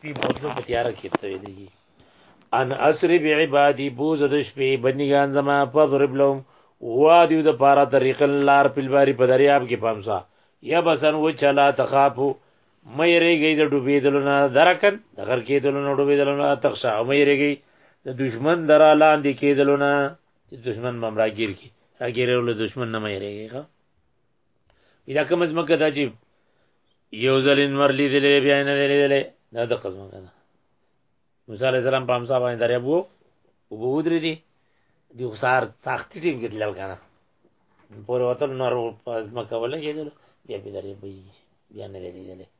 شپې بوتلو په تیاره کې پتوي دی ان اسری بعبادی بوز د شپې بندگان زما فضرب لهم وادیو د پارا طریق لار پلواری په دریاب کې پمسا یا بسن و چلا تخافو مې ریږي د ډوبېدلو نه درکن د غر کېدلو نه ډوبېدلو نه تخشا مې ریږي د دشمن درا لاندې کېدلو نه چې دشمن بم راګیر کی راګیرولو دشمن نه مې ریږي دا کوم زمکه دا چې یو ځل انور لیدلې بیا نه لیدلې دا د قسم کنه موسی علی السلام په امسا باندې دریا بو او بو درې دي دی خسار سخت ټیم کې تلل کنه پور وته نور مکه ولې کېدل بیا په دریا بي بیا نه لیدلې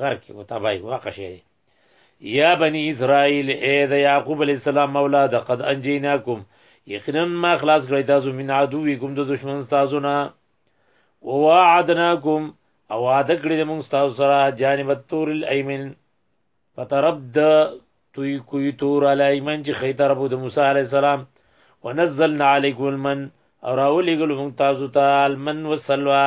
غر کې متابعي واقع شي یا بنی اسرائیل اے د یعقوب علی السلام مولا د قد انجیناکم یقینا ما خلاص کړی تاسو من عدوکم د دشمن تاسو نه ووعدناکم او وعده کړی د موږ تاسو سره جانب التور الایمن فترد توی کوی تور علی ایمن چې خی طرف د موسی علی السلام ونزلنا علیکم المن او راولې ګل موږ تاسو ته المن والسلوى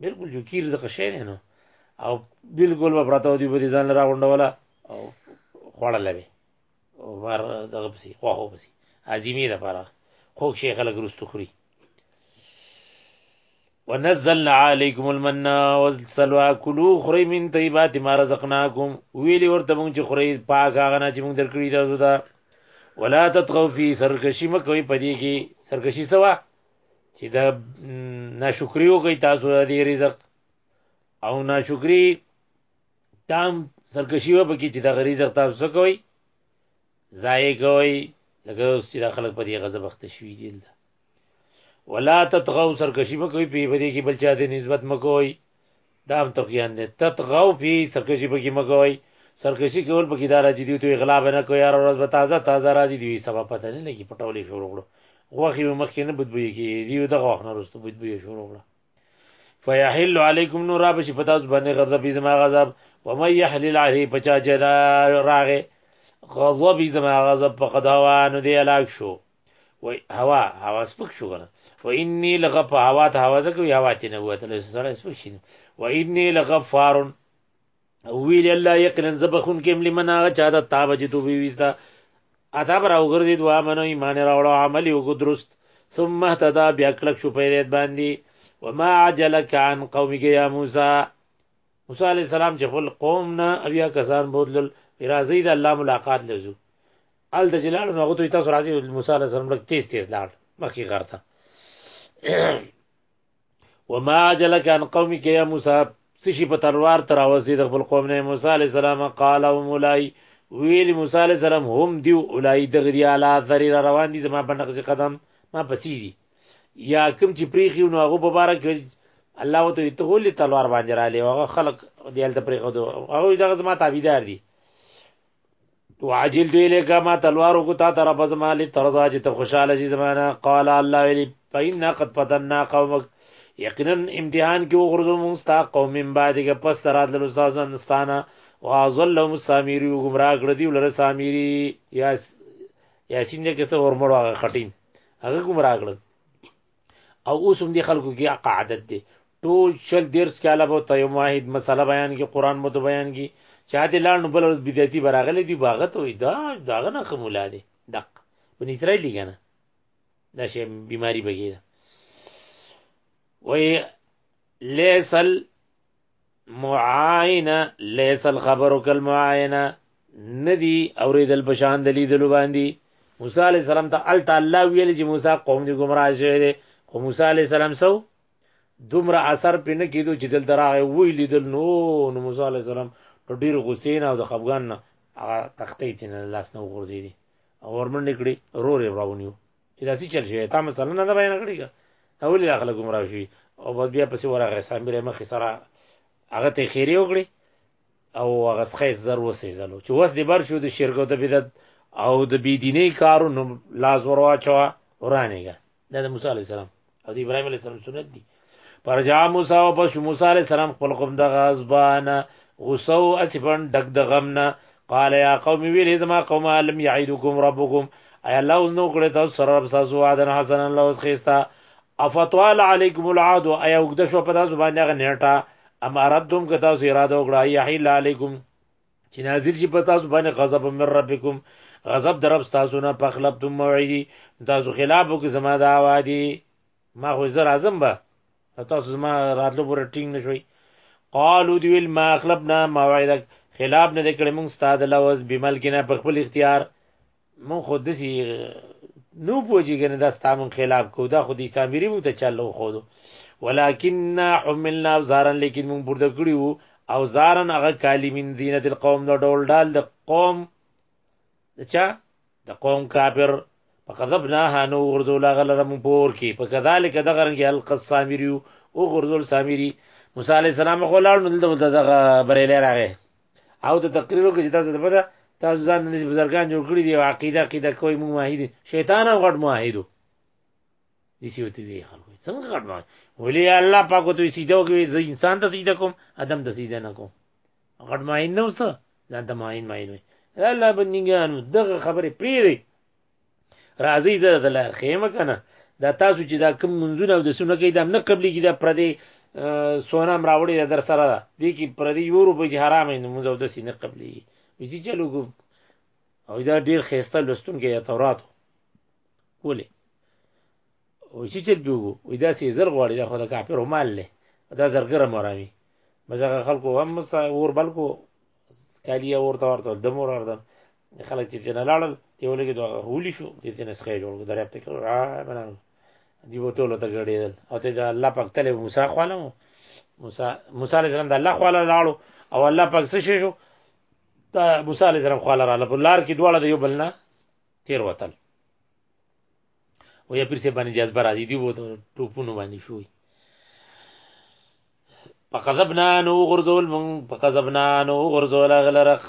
بالکل جو کیر د قشې نه نو او بالکل به پراته دی په ځان را غونډوله او خوړل به او بار دغه پسی خو هو پسی عظیمی ده پاره خو شیخ خلک رستو خوري ونزلنا عليكم المن والسلوى كلوا خري من طيبات ما رزقناكم ویلی ورته مونږ چې خوري پاک هغه نه چې مونږ درکړي تاسو ته ولا تطغوا في سرکشي مکوي پدې کې سرکشي سوا چې دا ناشکری وکي تاسو د دې رزق او ناشکری تام سرکشي و پکې چې دا رزق تاسو څه کوي ضایع کوي لکه اوس چې خلک په دې غضب اخته شوي دي ولا تطغوا سرکشي مکوي په دې کې بل چا ته نسبت مکوي دا هم تقیان دی تطغو فی سرکشي پکې مګوي سرکشي کول پکې دار چې دی ته اغلا به نه کوي هر ورځ به تازه تازه راځي دی سبا پته نه لګي پټولې شروع کړو غوخي به مخکې نه بدبوي کې دی دغه وخت نه رسته بدبوي شروع کړو فیحل علیکم نور را بشي پتا اوس باندې غضب زما غضب و مې يحلل علی پچا جنا راغه غضب زما غضب فقد هوا نو دی علاق شو و هوا هوا سپک شو کنه و انی لغف هوا ته هوا زکه هوا ته نه وته له سره سپک شي و انی لغفار ویل الله یقینا زبخون کیم لمن هغه چا ته تاب چې تو وی وستا اته بر او ګرځید و امنو ایمان راوړو عمل یو درست ثم اهتدى بیا کلک شو پیرید باندې وما عجلك عن قومك يا موسى موسی علی السلام چې خپل قوم نه بیا کسان بوتل راځي د الله ملاقات لزو ال د جلال نو هغه ته تاسو راځي موسی علیه السلام لک تیز تیز لاړ مخکې غر ته وما جلک ان قومي کې یا موسی سشي په تلوار تر اوسې د خپل قوم نه موسی علیه السلام قال او مولای ویل موسی علیه السلام هم دیو اولای دغه دی اعلی ذری روان دي زما په نقش قدم ما پسې دي یا کوم چې پریخي نو هغه مبارک الله وته ته ولې تلوار باندې را لې هغه خلق دی هلته پریخو هغه دغه زما تابعدار دي تو عاجل دوی لکه ما تلوار کو تا تر په زما لې ترزا چې ته خوشاله شي زمانہ قال الله ویلی پاین قد پتنا قومک یقینا امتحان کې وغورځو مونږ ستا قوم من بعد کې پس ترات له استادان استانا واظلهم سامری گمراه کړ دی ولر سامری یا یاسین دې کې څه ورمړو هغه خټین هغه گمراه کړ او اوس هم دي خلکو کې قاعدت دي ټول شل دیرس کاله به ته یو واحد مسله بیان کی قران مو ته بیان کی چا دې لاړ نو بل ورځ بدعتي براغلي دی باغه ته وي دا داغه نه خمولا دی دق بن اسرائیل کنه دا شی بیماری بګی دا وای لیسل معاینه لیسل خبرو کل معاینه ندی اوریدل بشان دلی دلو باندې موسی علی السلام ته ال تعالی ویل چې موسی قوم دې گمراه شوی دی خو موسی علی السلام سو دومره اثر په نه کېدو چې دلته راغی وی لیدل نو نو موسی علی السلام په ډیر غصې نه او د خفګان نه هغه تختې ته نه لاس نه وغورځې دي او ورمن نکړي رور یې راونیو چې داسې چل شي تا مثلا نه بیان کړی او ولې داخله ګمراه شي او بس بیا پسې ورغه سامبره مخ سره هغه ته خیره وکړي او هغه څخه زر وسې زلو چې وس دې بر شو د شرک او د بدعت او د بی دیني کارونو لاس ورواچوا ورانېږي دا د موسی علی السلام او د ابراهیم علی السلام سنت دي پرجا موسی او پس موسی علی السلام خپل قوم د غزبان غسو اسفن دک د غمنا قال یا قوم ویل زما قوم لم یعیدکم ربکم ای الله اوس نو کړی تاسو سره رب تاسو وعده حسن الله اوس خيستا افتوال علیکم العاد ای وګد شو په تاسو باندې غنیټه ام اردتم که تاسو اراده وکړه یحیل علیکم چې نازل شي په تاسو باندې غضب من ربکم غضب درب تاسو نه پخلبتم موعدي تاسو خلاف وکړي زما دا وادي ما خو زر اعظم به تاسو زما راتلو پر ټینګ نشوي قالو دی ویل ما خلبنا موعدک خلاف نه کړې موږ ستاد لوز بملکنا په خپل اختیار مون خو دسی نو پوجی کنه دا ستامن خلاف کو دا خو دې سامری مو ته چلو خو دو ولکن حملنا زارن لیکن مون پورته کړیو او زارن هغه کالی من زینت القوم نو ډول ډال د قوم دچا د قوم کافر فقذبناها نو غرزول غلر مون پور کی په کذالک د غرن کې الق السامری او غرزول سامری موسی علی السلام خو لاړ نو دلته دغه بریلې راغې او د تقریر وکړي چې تاسو ته پته تاسو ځان نه بزرګان جوړ کړی دی او عقیده عقیده کوي موږ موحد شیطان هم غټ موحدو دي سی وته وی خلکو څنګه غټ موحد ولی الله پاک ته سیده کوي زه انسان ته سیده کوم ادم ته سیده نه کوم غټ موحد نه وسه ځان ته موحد موحد وي الله بندګانو دغه خبره پریری راځي زه د لار خېمه کنه دا تاسو چې دا کوم منځونه او د سونه کې دا نه قبلي کې دا پردي سونام راوړي در سره ده دې کې پردي یورو په حرام نه موږ او د سې نه قبلي وځي چلو ګو او دا ډیر خيسته لستون کې تورات ولې او چې چل پیو وې دا سې زر غواړي دا خو د کافر مال له دا زرګره مرامي مزه خلکو هم اور بلکو کالیه ورته ورته د مور اردن خلک چې نه لاړل دی ولګي دوه هولي شو دې ته نسخه جوړ کړ دریا ته کړ را بنان دی وټول ته غړېدل او ته دا الله پاک تل موسی خواله موسی موسی علی السلام د الله خواله لاړو او الله پاک څه شو ته موسی علی السلام خواله را لپاره لار کې دواړه د یو بلنه تیر وتل او یا پیر سه باندې جذبه راځي دی وو ته ټوپونو باندې شوی فقذبنا نو غرزول من فقذبنا نو غرزول غلرخ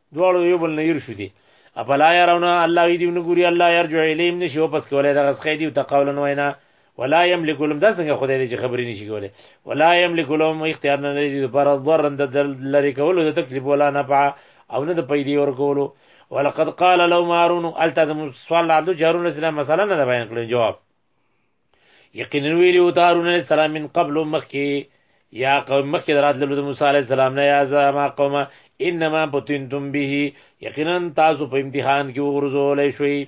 دواړو یو بل نه ير شو دي افلا يرون الله وی دی نګوري الله يرجع الیم نشي واپس کولای دغه څخه دی او تقولن وینا ولا يملك لهم دا څنګه خدای دې خبرې نشي کولای ولا يملك لهم اختیار نه لري د پر ضرر د لری کولو د تکلیف ولا نفع او نه د پیدې ور کولو ولقد قال لهم هارون الته سوال عبد جارون السلام مثلا نه بیان کړی جواب یقینا ویلی او هارون علیه السلام من قبل مخکی یا قوم مخکی دراتلو د موسی علیه السلام نه یا زما قوم انما بتنتم به یقینا تاسو په امتحان کې وګرځولې شوي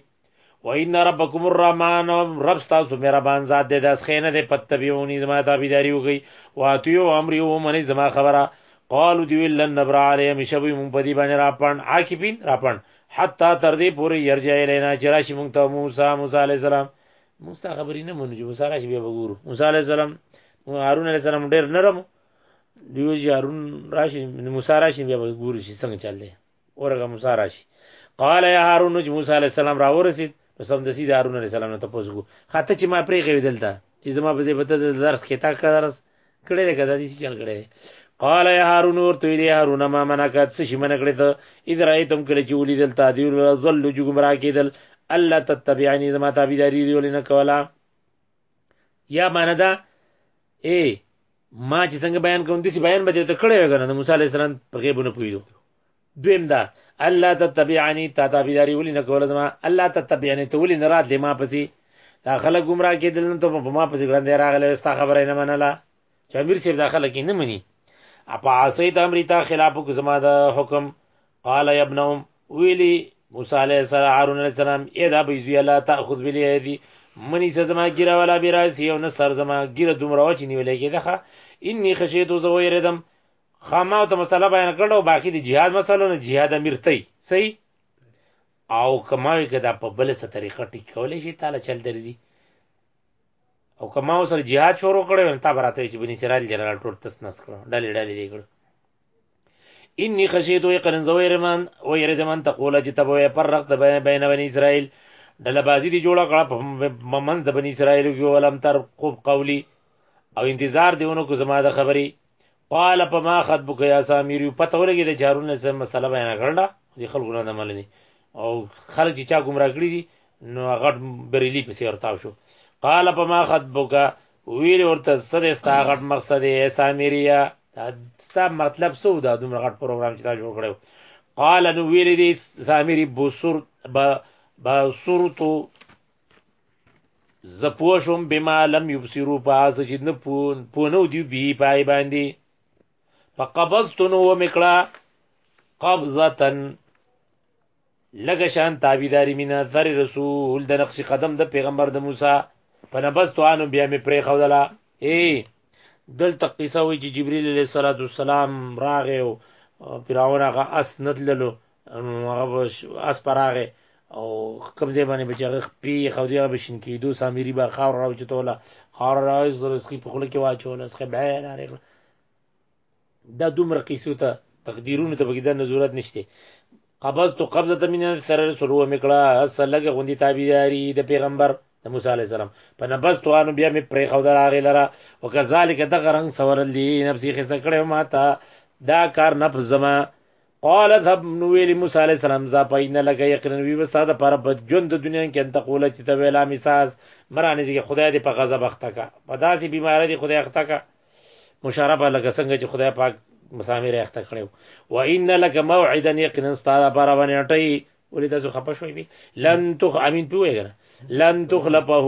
و ان ربکم الرحمن رب تاسو مهربان ذات دې داس خینه دې پتبیونی زما تابعداري وکي واتیو امر یو منی زما خبره قالو دی ویل لن نبر علی مشبی مون پدی باندې را پړن عاکفین را پړن حتا تر دې پوری یرجع الینا چرشی مونږ ته موسی موسی علی السلام موږ ستا خبرې نه منو چې موسی راشي بیا به ګورو موسی علیه السلام هارون علیه السلام ډېر نرم دیو چې هارون راشي موسی راشي بیا به ګورو چې څنګه چل دی اورګه موسی راشي قال یا هارون چې موسی علیه السلام راورسید نو سم دسی د هارون علیه السلام ته پوسو خاطر چې ما پرې غوې دلته چې زما په ځای به د درس کې تا کړ درس کړه دې کدا دې چل کړه قال يا هارون ورته ویلی هارون ما منکت څه شي من کړی ته اذا رايتم کله چې ولیدل تعذير ظل جو گمراه کېدل الله تتبعني زما تابعداري دی ولنه کولا یا معنی دا اے ما چې څنګه بیان کوم دسی بیان به ته کړی وګنه موسی عليه السلام په غیبونه پویلو دویم دا الله تتبعني تا تابعداري ولې نه کوله زما الله تتبعني ته ولې نه راتلې ما پسې دا خلک گمراه کېدل نو ته په ما پسې ګړندې راغلې ستا خبره نه منله چې امیر صاحب دا خلک نه مني اپا عصیت امر تا خلاف کو زما د حکم قال يا ابنهم ویلی موسی علیہ السلام هارون علیہ السلام اې دا به زوی الله تاخذ بلی ایدی منی سزما ګیره ولا بیراسی او نه سر زما ګیره دومره وچ نیولې کېده ښه انی خشیت زو یردم خاماو ته مسله بیان کړو باقی د جهاد مسله نه جهاد امیر تی صحیح او کماوی که دا په بل څه طریقه ټیک کولای شي تعالی چل درځي او کماو سره جهاد شروع کړو نو تا براته چې بنی سرال دی را ټول تس نس کړو ډلې ډلې دی کړو انی خشیت وی قرن زویر من وی رد من تقول چې تبوی پر رخت بین بین بنی اسرائیل ډله بازی دی جوړه کړه په منځ د بنی اسرائیل کې ولم تر قولی او انتظار دیونو کو زما د خبري قال په ما خط بک یا سامیر پته ولګی د چارونه سم مسله بیان کړل دي خلکو نه منلې او خلک چې چا گمراه کړی دي نو هغه بریلی پسې ورتاو شو قال په ما خط بک ویل ورته سره ستا غټ مقصد یې سامیریا ستا مطلب سو دا دومره غټ پروګرام چې تا جوړ کړو قال نو ویل دي سامری بوسر با بوسرتو زپوشم بما لم یبصرو پاس چې نه پون پونو دی بی پای باندې فقبضتنو ومکړه قبضتن لګه شان تابعداري مینا ذر رسول د نقش قدم د پیغمبر د موسی فنبست انو بیا می پرې خودلا ای دلته قصه وی چې جبرئیل علیه السلام راغی او فرعون هغه اسنت للو نو هغه به ش- اس پر راغی او کوم ځای باندې به چې هغه خپې یې ښودې هغه به شین کېدو سامیري به خاوره راوچتوله خاوره راویستله سخي په خوله کې واچوله سخي به یې نارې کړه دا دومره قیسو ته تقدیرونو ته پکې دا نه ضرورت نشته قبض تو قبضه ته مینه سره رسول و میکړه اس لګه غوندي تابعداري د پیغمبر د موسی علی السلام په نبس تو انو بیا می پرې خو دراغه لره وکذالک دغه رنگ سورل دی نفسي خسته کړو ما ته دا کار نفس زما قال ذهب نو ویل موسی علی السلام ز پاینه لکه یقینا وی وساده پر بد ژوند د دنیا کې انت قوله چې ته ویلا میساس مرانه چې خدای دې په غضب اخته کا په داسې بیماری دې خدای اخته کا مشاربه لکه څنګه چې خدای پاک مسامر اخته کړو و ان لک موعدا یقینا استاد پر باندې اٹي ولې تاسو خپه شوي بي لن تخ امين پوي غره لن تخلفه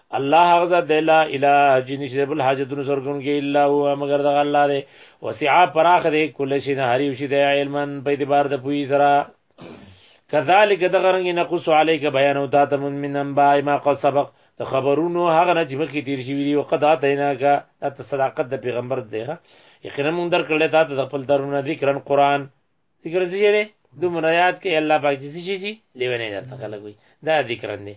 الله هغه ذات دی لا اله چې نشته بل حاجتونو سر کوونکی الا هو مگر دغه الله دی وسعا پراخ دی کله شي نه هریو شي د علمن په اعتبار د پوی سره کذالک دغه رنګ نقص علیک بیان او تا تم من انباء ما قد سبق د خبرونو هغه نه چې مخکې تیر شوی دی او قد اتینا کا د صداقت د پیغمبر دی یقینا مونږ درکړل تا ته د خپل درونه ذکرن قران ذکر څه شی دی دومره یاد کوي الله پاک چې څه شي شي لیونی درته خلک وي دا ذکر دی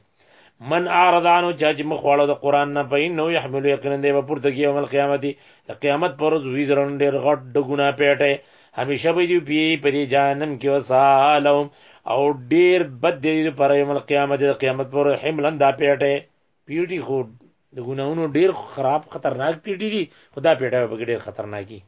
من اعرض عنه چا چې مخ واړو د قران نه په نو يحمل یقینا دی په پورته کې یوم القیامت د قیامت پر ورځ وی زرن ډیر غټ د ګنا پیټه همیشه به دی پی په دې جهنم کې وسالم او ډیر بد دی پر یوم القیامت د قیامت پر حملن دا پیټه پیټي خو د ګناونو ډیر خراب خطرناک پیټي دي خدا پیټه به ډیر خطرناکي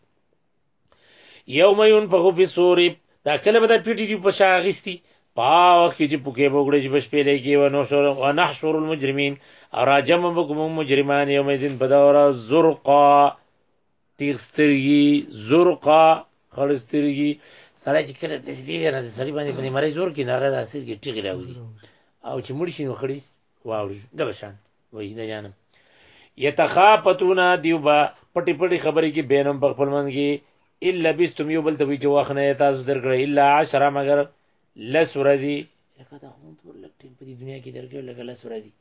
یوم ينفخ فی الصور دا کله به د پیټی دی په شا غستی پاو کې چې پوکې بوګړې چې بش پیلې کې و نو شور و نحشر المجرمین او راجم بکم مجرمان یوم اذن په دورا زرقا تیغ سترګي زرقا خړ سترګي سړی چې کله د دې نه سړی باندې باندې مری زور کې نه غدا سترګي ټیغ راوځي او چې مړ شي نو خړی واوري دغه شان وای نه جانم یتخافتون دیوبا پټي پټي خبرې کې بینم په خپل منځ کې الا بستم یو بل ته وی چې واخنه تاسو درکړه الا 10 مگر لس ورځي لکه دا هم تور لک ټیم په دنیا کې درکړه لکه لس ورځي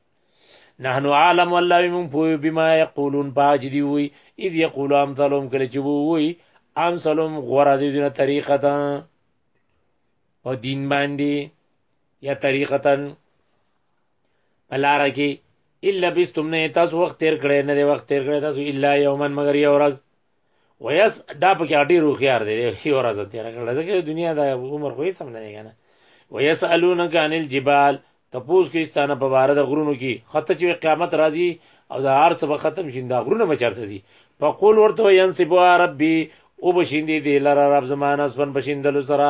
نحنو عالم والله بمن پوي بما يقولون باج دی وی اذ يقول امثلهم کله چې وی امثلهم غره دي دنه طریقه او دین باندې یا طریقتا بلاره کې الا بستم نه تاسو وخت تیر کړی نه دی وخت تیر کړی تاسو الا یومن مگر یو ورځ ویس دا پکې اډی روخ یار دی یو ورځ تیر کړل ځکه دنیا دا عمر خو یې سم نه دی کنه ویسالونک عن الجبال تپوس کې ستانه په بار د غرونو کې خطه چې قیامت راځي او د هر څه ختم شین دا غرونه مچرته دي فقول ورته ينسبوا ربي او بشیندې دې لره رب زمانه اسبن بشیندلو سره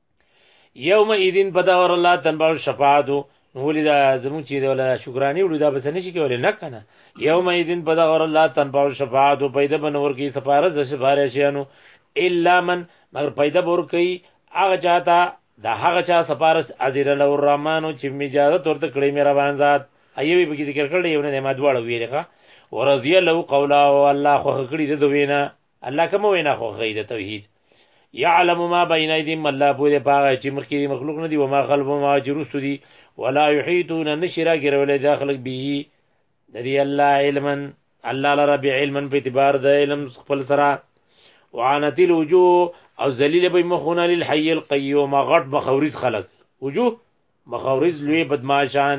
یوم ایدین په دا ور الله تنبع الشفاعت ولې دا زموږ چې ولا شکرانی وړو دا بس نشي کولای نه کنه یوم ایدین په دا ور الله تنبع الشفاعت پیدا بنور کی سفاره ز سفاره شیانو الا من مگر پیدا بور کی هغه چاته دا هغه چا سفارس ازیر له الرحمن چې اجازه تورته کړی مې روان ذات ایوی به ذکر کړل یو نه ما دواړه ویلې ښه ورضی له قولا او الله خو کړی د دوینه الله کوم وینا خو غي د توحید يعلم ما بين ايديهم الله بوله باغ چې مخکې دي مخلوق نه دي و ما خلف ما جرست دي ولا يحيطون نشرا ګرولې د خلق به د دې الله علما الله لره به علما په اعتبار د علم خپل سره وعنت الوجوه او ذلیل به مخونه للحي القيوم غټ بخوريز خلق وجوه مخاورز لوی بدمعشان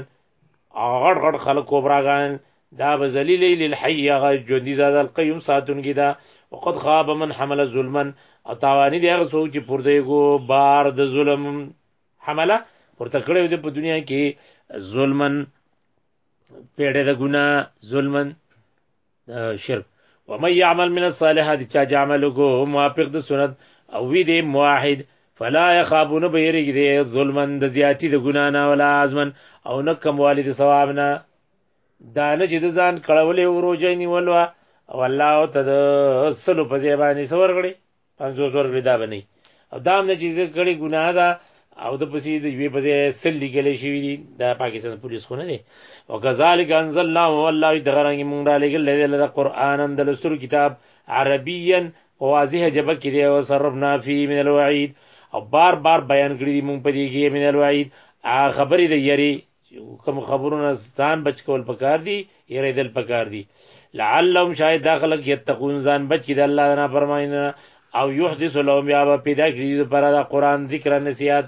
غړ غړ خلک کوبراګان دا به ذلیل للحی هغه ژوندۍ زاد القیوم ساتونکی دا وقد خاب من حمل ظلما او تاوانی دی هغه څوک چې پورته کو بار د ظلم حمله پورته کړو د په دنیا کې ظلمن پیړه د ګنا ظلمن شرک ومن يعمل من الصالحات چا چې عمل کو موافق د سنت او وی دی موحد فلا يخافون بيرګ دی ظلمن د زیاتی د ګنا نه ولا ازمن او نه کم والد ثواب نه دا نه چې د ځان کړولې وروجې نیولوا او الله ته د سلو په ځای باندې سور غړي پنځوس ور ودا بنئ او دا هم نه چې د کړي ګناه ده او د پسې د یوې په سل لیکل شوی دی د پاکستان پولیس خو نه دی او کذالک انزل الله والله دغه رنګ مونږ را لګل له قرآن د لستر کتاب عربیا واضح جبه کې دی او صرفنا فی من الوعید او بار بار بیان کړی دی مونږ په دې کې من الوعید هغه خبرې د یری چې کوم خبرونه ځان بچ کول پکار دي یره دل پکار دي لعلهم شاید داخله کې تقون ځان بچ کړي الله نه فرماینه او یحدث لهم بیا به پیدا کړي پر دا قران ذکر نصیحت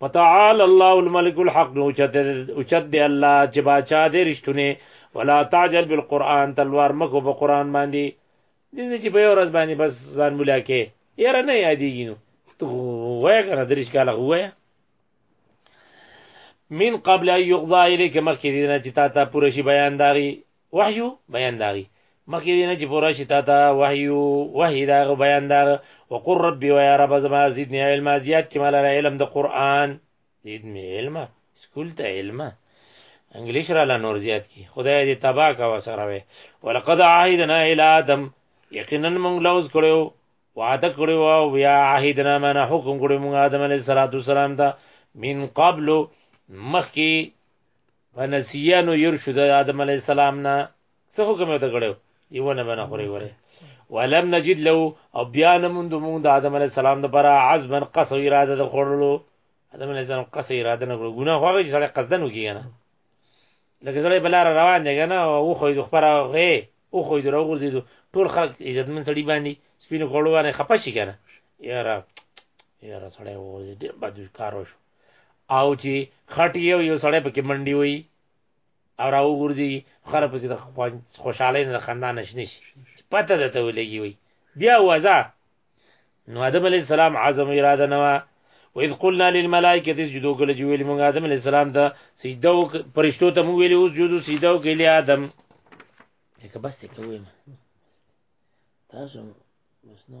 وتعال الله الملك الحق نو چت اوچت دی الله چې باچا دې رښتونه ولا تعجل بالقران تلوار مکو په قران باندې دې چې په ورځ باندې بس ځان بولا کې یره نه یادېږي نو ته وای کنه درش کاله وای من قبل ان يقضى اليك مخکې دې نه چې تا ته پوره شي بیان داغي وحي بیان داغي مخکې دې نه چې پوره شي تا ته وحي وحي دا بیان داغ وقر ربي ويا رب زما زدني علم زیات کې مال علم د قران زدني علم سکول ته علم انګلیش را لا نور زیات کی خدای دې تبا کا وسره وي ولقد عهدنا الى ادم یقینا موږ لوز کړو وعده کړی و او یا عهدنا من حکم کړی موږ آدم علیه السلام ته من قبل مخکی فنسیانو یرشد آدم علیه السلام نه څه حکم ته کړو یو نه بنه خوري وره ولم نجد له او بیا نه مونږ مونږ د آدم علیه السلام د پر عزما قصو اراده د خورلو آدم علیه السلام قصو اراده نه کړو ګناه هغه چې سړی قصدن وکیږي نه لکه سړی بلاره روان دی کنه او خو یې خبره غي وخوید راوغورځېدو ټول خلک عزتمن سړي باندې سپینو کړو باندې خپه شي کنه یاره یاره سړی وغورځېد ډېر بد کار وشو او چې خټ یو یو سړی پکې منډي وي او راوغورځي خره پسې د خوشحالۍ نه د خندا نشنه شي پته ده ته ولګي وي بیا وځه نو آدم علی السلام عزم اراده نه واذ قلنا للملائکه اسجدوا کله چې ویل موږ آدم علی السلام ته سجده او پرشتو ته موږ ویل اوس جوړو سجده او کله آدم که بس ته کوی تاسو بس نه